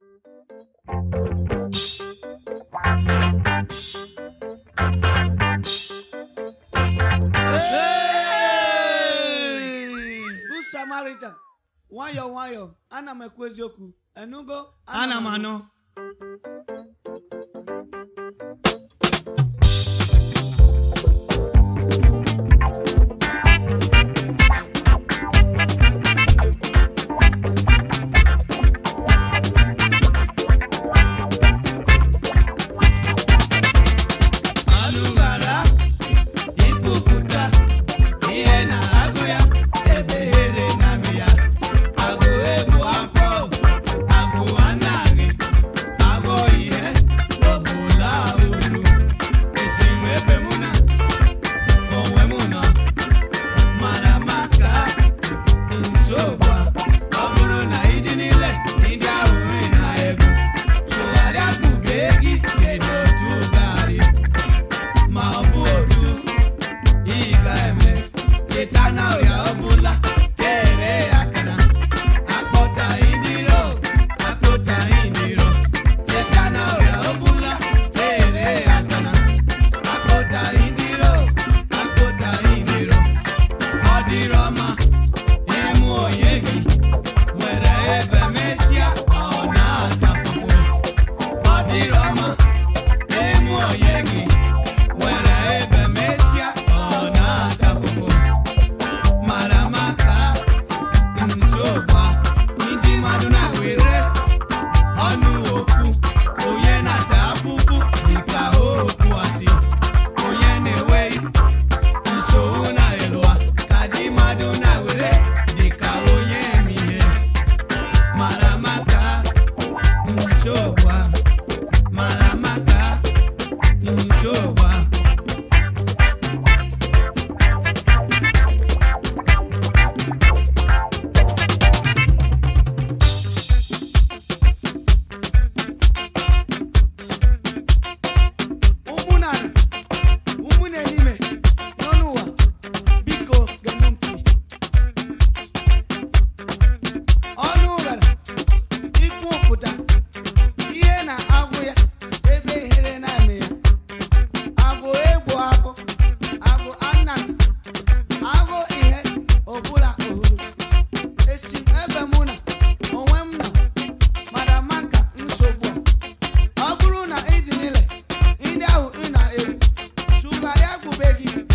Good Samaritan, nwayọọ nwayọọ ana m ekwu eziokwu enugo ana m anọ Wah.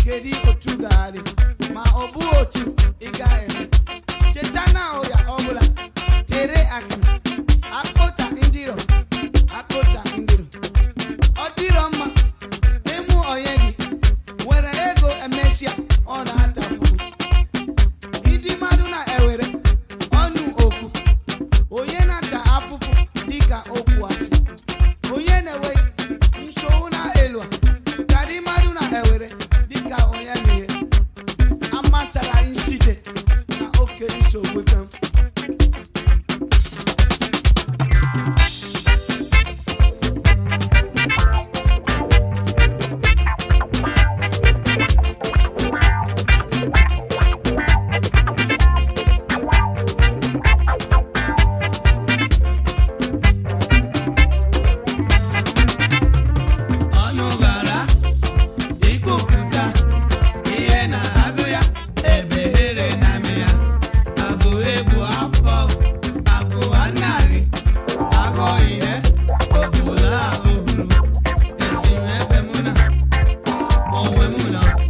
kedu otu ga-adị ma ọ bụ otu ị Mula.